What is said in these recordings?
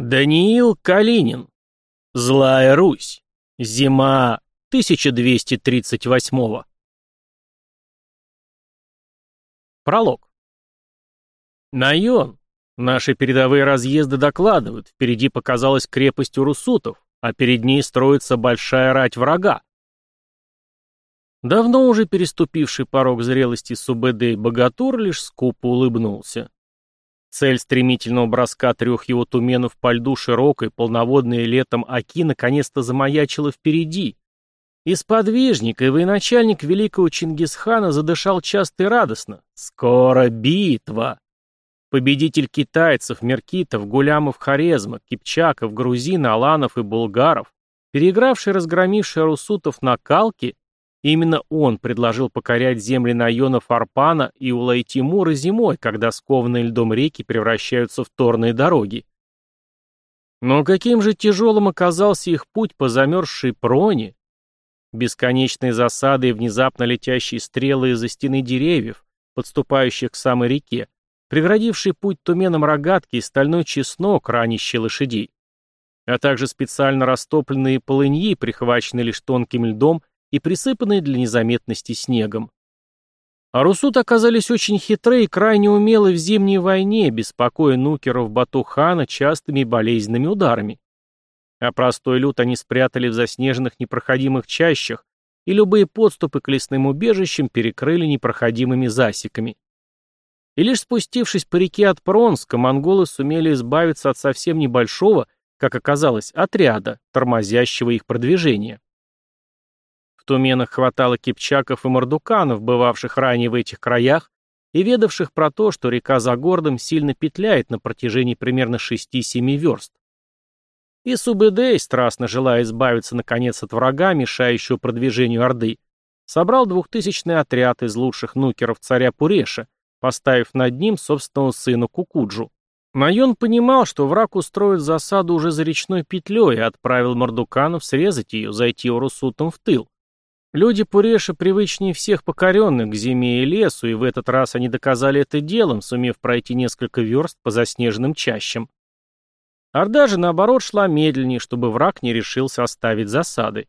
Даниил Калинин. Злая Русь. Зима 1238 Пролог. Найон. Наши передовые разъезды докладывают, впереди показалась крепость урусутов, а перед ней строится большая рать врага. Давно уже переступивший порог зрелости Субэдэй Богатур лишь скупо улыбнулся. Цель стремительного броска трех его туменов по льду широкой, полноводной летом Аки наконец-то замаячила впереди. И сподвижник, и военачальник великого Чингисхана задышал часто и радостно. «Скоро битва!» Победитель китайцев, меркитов, гулямов Хорезма, кипчаков, грузин, аланов и булгаров, переигравший разгромивший русутов на Калке, Именно он предложил покорять земли Найона Фарпана и Улай-Тимура зимой, когда скованные льдом реки превращаются в торные дороги. Но каким же тяжелым оказался их путь по замерзшей проне? Бесконечные засады и внезапно летящие стрелы из-за стены деревьев, подступающих к самой реке, преградивший путь туменам рогатки и стальной чеснок, ранящий лошадей, а также специально растопленные полыньи, прихваченные лишь тонким льдом и присыпанные для незаметности снегом. А русут оказались очень хитры и крайне умелы в зимней войне, беспокоя нукеров Батухана частыми болезненными ударами. А простой люд они спрятали в заснеженных непроходимых чащах, и любые подступы к лесным убежищам перекрыли непроходимыми засеками. И лишь спустившись по реке от Пронска, монголы сумели избавиться от совсем небольшого, как оказалось, отряда, тормозящего их продвижение. Туменах хватало кипчаков и мордуканов, бывавших ранее в этих краях, и ведавших про то, что река за городом сильно петляет на протяжении примерно 6-7 верст. И Субэдэй, страстно желая избавиться наконец от врага, мешающего продвижению Орды, собрал двухтысячный отряд из лучших нукеров царя Пуреша, поставив над ним собственного сына Кукуджу. Майон понимал, что враг устроит засаду уже за речной петлей и отправил мордуканов срезать ее, зайти Урусутом в тыл. Люди Пуреша привычнее всех покоренных к зиме и лесу, и в этот раз они доказали это делом, сумев пройти несколько верст по заснеженным чащам. Орда же, наоборот, шла медленнее, чтобы враг не решился оставить засады.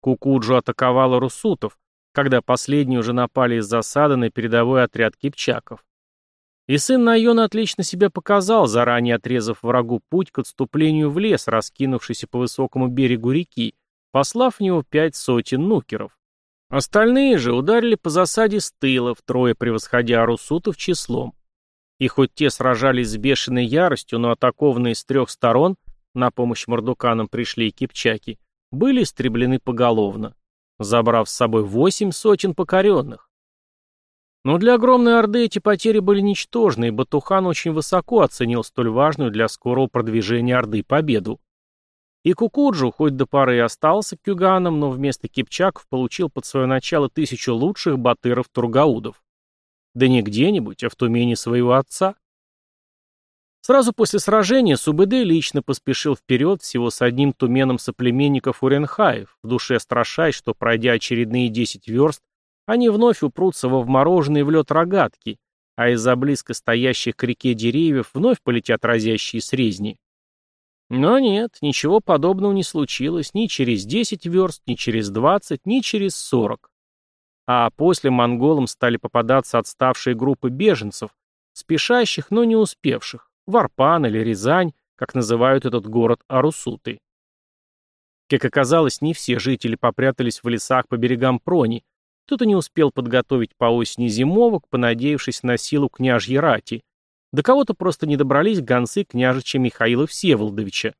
Кукуджу атаковала русутов, когда последние уже напали из засады на передовой отряд кипчаков. И сын Найона отлично себя показал, заранее отрезав врагу путь к отступлению в лес, раскинувшийся по высокому берегу реки, послав в него пять сотен нукеров. Остальные же ударили по засаде с тыла, втрое превосходя арусутов числом. И хоть те сражались с бешеной яростью, но атакованные с трех сторон, на помощь мордуканам пришли и кипчаки, были истреблены поголовно, забрав с собой восемь сотен покоренных. Но для огромной Орды эти потери были ничтожны, и Батухан очень высоко оценил столь важную для скорого продвижения Орды победу. И Кукуджу, хоть до поры и остался кюганом, но вместо кипчаков получил под свое начало тысячу лучших батыров-тургаудов. Да не где-нибудь, а в тумене своего отца. Сразу после сражения Субэдэ лично поспешил вперед всего с одним туменом соплеменников Уренхаев, в душе страшась, что, пройдя очередные десять верст, они вновь упрутся во вмороженные в лед рогатки, а из-за близко стоящих к реке деревьев вновь полетят разящие срезни. Но нет, ничего подобного не случилось ни через 10 верст, ни через 20, ни через 40. А после монголам стали попадаться отставшие группы беженцев, спешащих, но не успевших, Варпан или Рязань, как называют этот город Арусуты. Как оказалось, не все жители попрятались в лесах по берегам Прони, кто-то не успел подготовить по осени зимовок, понадеявшись на силу княжьей рати, до кого-то просто не добрались гонцы княжича Михаила Всеволодовича.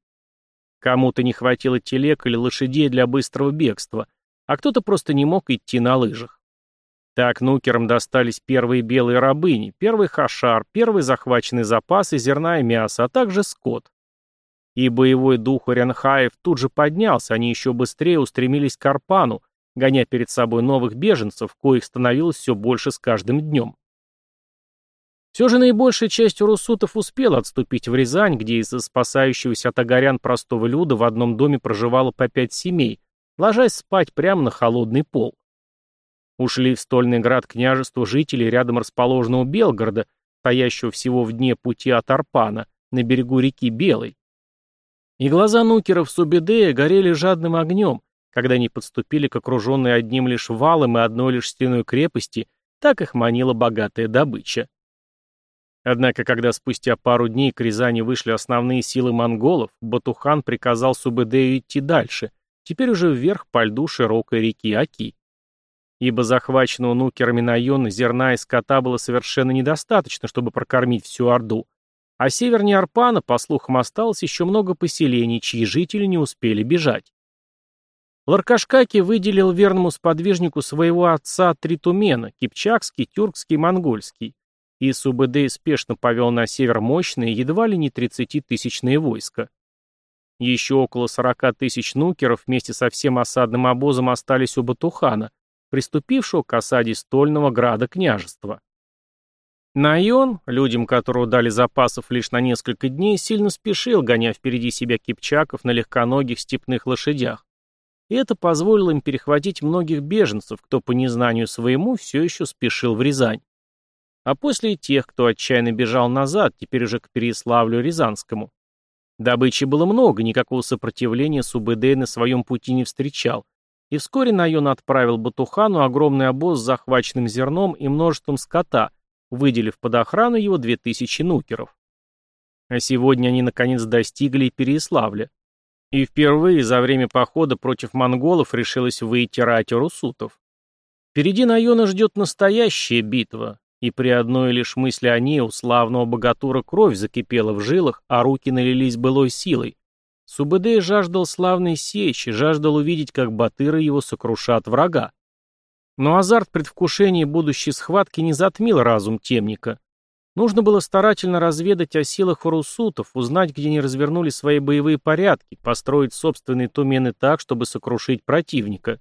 Кому-то не хватило телег или лошадей для быстрого бегства, а кто-то просто не мог идти на лыжах. Так нукерам достались первые белые рабыни, первый хашар, первый захваченный запасы зерна и мяса, а также скот. И боевой дух Урянхаев тут же поднялся, они еще быстрее устремились к Арпану, гоня перед собой новых беженцев, коих становилось все больше с каждым днем. Все же наибольшая часть урусутов успела отступить в Рязань, где из-за спасающегося от огорян простого люда в одном доме проживало по пять семей, ложась спать прямо на холодный пол. Ушли в стольный град княжества жители рядом расположенного Белгорода, стоящего всего в дне пути от Арпана, на берегу реки Белой. И глаза нукеров Субедея горели жадным огнем, когда они подступили к окруженной одним лишь валом и одной лишь стеной крепости, так их манила богатая добыча. Однако, когда спустя пару дней к Рязани вышли основные силы монголов, Батухан приказал Субедею идти дальше, теперь уже вверх по льду широкой реки Аки. Ибо захваченного нукерами Найона зерна и скота было совершенно недостаточно, чтобы прокормить всю Орду, а севернее Арпана, по слухам, осталось еще много поселений, чьи жители не успели бежать. Ларкашкаки выделил верному сподвижнику своего отца три тумена – кипчакский, тюркский монгольский, и Субэдэй спешно повел на север мощные, едва ли не 30-тысячные войска. Еще около 40 тысяч нукеров вместе со всем осадным обозом остались у Батухана, приступившего к осаде стольного града княжества. Найон, людям которого дали запасов лишь на несколько дней, сильно спешил, гоня впереди себя кипчаков на легконогих степных лошадях. И это позволило им перехватить многих беженцев, кто по незнанию своему все еще спешил в Рязань. А после и тех, кто отчаянно бежал назад, теперь уже к Переславлю-Рязанскому. Добычи было много, никакого сопротивления Субэдэй на своем пути не встречал, и вскоре Найон отправил Батухану огромный обоз с захваченным зерном и множеством скота – выделив под охрану его 2000 нукеров. А сегодня они наконец достигли Переяславля. И впервые за время похода против монголов решилось выйти рать русутов. Впереди Найона ждет настоящая битва, и при одной лишь мысли о ней у славного богатура кровь закипела в жилах, а руки налились былой силой. Субэдэй жаждал славной сечи, жаждал увидеть, как батыры его сокрушат врага. Но азарт предвкушения будущей схватки не затмил разум темника. Нужно было старательно разведать о силах урусутов, узнать, где они развернули свои боевые порядки, построить собственные тумены так, чтобы сокрушить противника.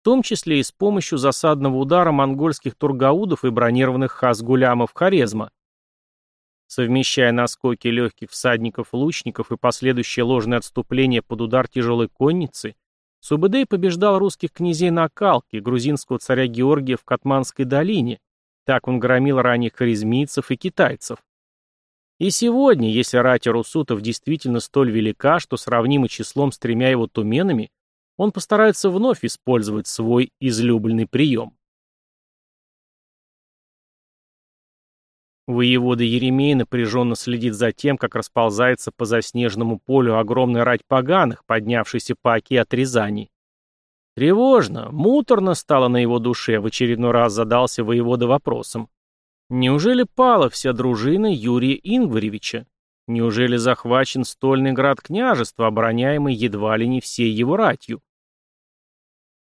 В том числе и с помощью засадного удара монгольских тургаудов и бронированных хазгулямов Хорезма. Совмещая наскоки легких всадников-лучников и последующее ложное отступление под удар тяжелой конницы, Субэдэй побеждал русских князей на Калке, грузинского царя Георгия в Катманской долине. Так он громил ранних харизмийцев и китайцев. И сегодня, если рать русутов действительно столь велика, что сравнима числом с тремя его туменами, он постарается вновь использовать свой излюбленный прием. Воевода Еремей напряженно следит за тем, как расползается по заснеженному полю огромная рать поганых, поднявшийся по оке от Рязани. Тревожно, муторно стало на его душе, в очередной раз задался воевода вопросом. Неужели пала вся дружина Юрия Ингваревича? Неужели захвачен стольный град княжества, обороняемый едва ли не всей его ратью?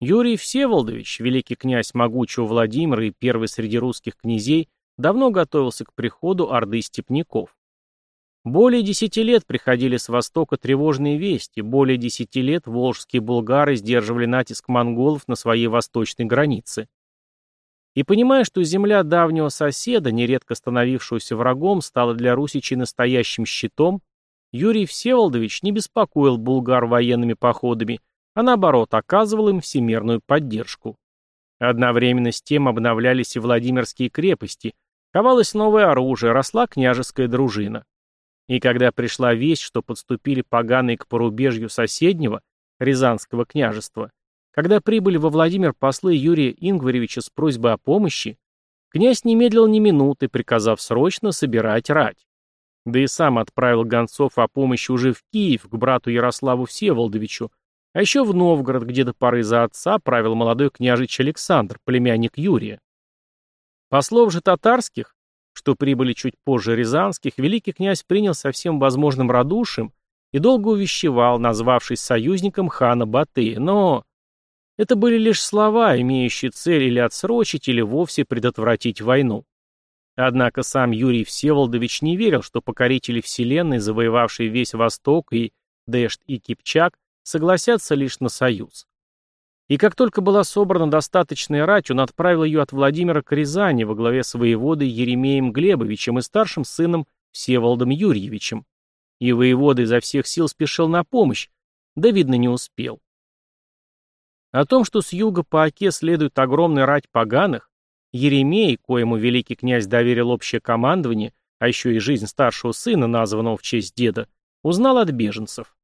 Юрий Всеволодович, великий князь могучего Владимира и первый среди русских князей, давно готовился к приходу орды степняков. Более десяти лет приходили с востока тревожные вести, более десяти лет волжские булгары сдерживали натиск монголов на своей восточной границе. И понимая, что земля давнего соседа, нередко становившегося врагом, стала для русичей настоящим щитом, Юрий Всеволодович не беспокоил булгар военными походами, а наоборот оказывал им всемирную поддержку. Одновременно с тем обновлялись и Владимирские крепости, Ковалось новое оружие, росла княжеская дружина. И когда пришла весть, что подступили поганые к порубежью соседнего, Рязанского княжества, когда прибыли во Владимир послы Юрия Ингваревича с просьбой о помощи, князь не медлил ни минуты, приказав срочно собирать рать. Да и сам отправил гонцов о помощи уже в Киев к брату Ярославу Всеволодовичу, а еще в Новгород, где до поры за отца правил молодой княжич Александр, племянник Юрия. Послов же татарских, что прибыли чуть позже рязанских, великий князь принял со всем возможным радушием и долго увещевал, назвавшись союзником хана Батыя, но... Это были лишь слова, имеющие цель или отсрочить, или вовсе предотвратить войну. Однако сам Юрий Всеволодович не верил, что покорители Вселенной, завоевавшие весь Восток и Дэшт и Кипчак, согласятся лишь на союз. И как только была собрана достаточная рать, он отправил ее от Владимира к Рязани во главе с воеводой Еремеем Глебовичем и старшим сыном Всеволодом Юрьевичем. И воевода изо всех сил спешил на помощь, да, видно, не успел. О том, что с юга по оке следует огромная рать поганых, Еремей, коему великий князь доверил общее командование, а еще и жизнь старшего сына, названного в честь деда, узнал от беженцев.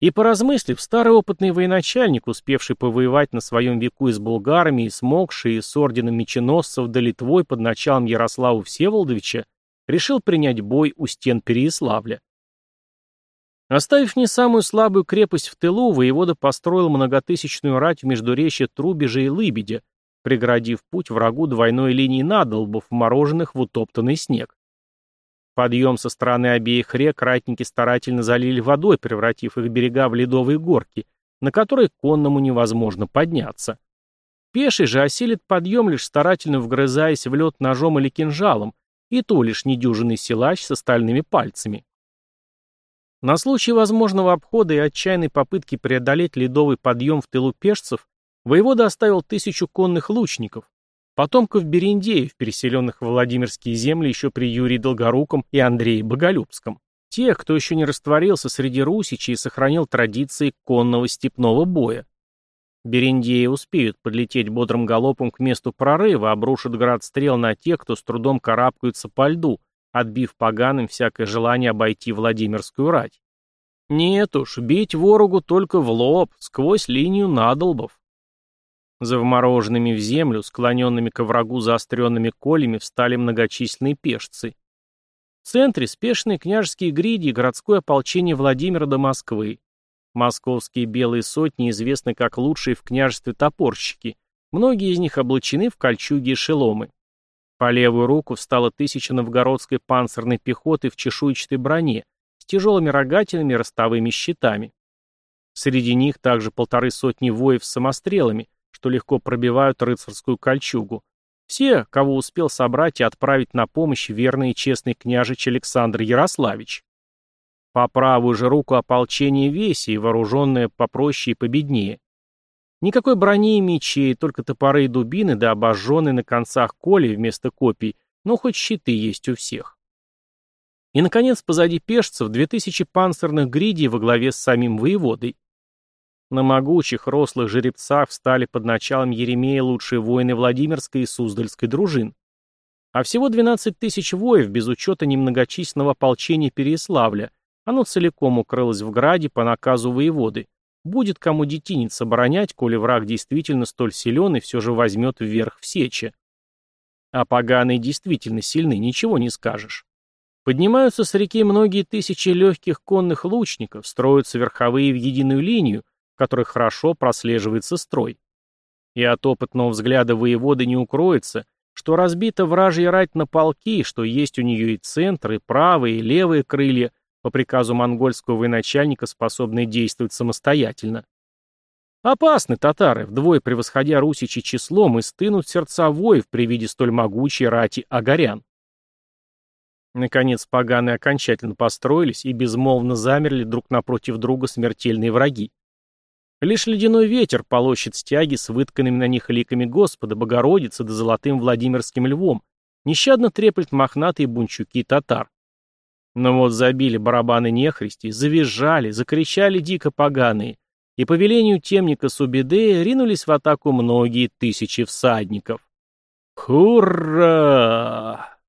И поразмыслив, старый опытный военачальник, успевший повоевать на своем веку и с булгарами, и смогший, и с орденом меченосцев до Литвой под началом Ярослава Всеволодовича, решил принять бой у стен Переяславля. Оставив не самую слабую крепость в тылу, воевода построил многотысячную рать в междуречье Трубежа и Лыбедя, преградив путь врагу двойной линии надолбов, вмороженных в утоптанный снег. Подъем со стороны обеих рек ратники старательно залили водой, превратив их берега в ледовые горки, на которые конному невозможно подняться. Пеший же осилит подъем, лишь старательно вгрызаясь в лед ножом или кинжалом, и то лишь недюжинный силач с стальными пальцами. На случай возможного обхода и отчаянной попытки преодолеть ледовый подъем в тылу пешцев, воевода оставил тысячу конных лучников, потомков Берендеев, переселенных в Владимирские земли еще при Юрии Долгоруком и Андрее Боголюбском. Тех, кто еще не растворился среди русичей и сохранил традиции конного степного боя. Берендеи успеют подлететь бодрым галопом к месту прорыва, обрушат град стрел на тех, кто с трудом карабкаются по льду, отбив поганым всякое желание обойти Владимирскую рать. Нет уж, бить ворогу только в лоб, сквозь линию надолбов. За вмороженными в землю, склоненными к врагу заостренными колями, встали многочисленные пешцы. В центре спешные княжеские гриди и городское ополчение Владимира до Москвы. Московские белые сотни известны как лучшие в княжестве топорщики. Многие из них облачены в кольчуги и шеломы. По левую руку встала тысяча новгородской панцирной пехоты в чешуйчатой броне, с тяжелыми рогателями и ростовыми щитами. Среди них также полторы сотни воев с самострелами, что легко пробивают рыцарскую кольчугу. Все, кого успел собрать и отправить на помощь верный и честный княжич Александр Ярославич. По правую же руку ополчение Веси, вооруженное попроще и победнее. Никакой брони и мечей, только топоры и дубины, да обожженные на концах коли вместо копий, но хоть щиты есть у всех. И, наконец, позади пешцев две тысячи панцирных гридей во главе с самим воеводой. На могучих, рослых жеребцах встали под началом Еремея лучшие воины Владимирской и Суздальской дружин. А всего 12 тысяч воев, без учета немногочисленного ополчения Переяславля, оно целиком укрылось в граде по наказу воеводы. Будет кому детинец оборонять, коли враг действительно столь силен и все же возьмет вверх в сече. А поганые действительно сильны, ничего не скажешь. Поднимаются с реки многие тысячи легких конных лучников, строятся верховые в единую линию, которой хорошо прослеживается строй. И от опытного взгляда воеводы не укроется, что разбита вражья рать на полки, что есть у нее и центр, и правые, и левые крылья, по приказу монгольского военачальника, способные действовать самостоятельно. Опасны татары, вдвое превосходя русичи числом, и стынут сердца воев при виде столь могучей рати агарян. Наконец поганые окончательно построились и безмолвно замерли друг напротив друга смертельные враги. Лишь ледяной ветер полощет стяги с вытканными на них ликами Господа, Богородицы да золотым Владимирским львом, нещадно треплет мохнатые бунчуки татар. Но вот забили барабаны нехристи, завизжали, закричали дико поганые, и по велению темника Субидея ринулись в атаку многие тысячи всадников. «Хура!»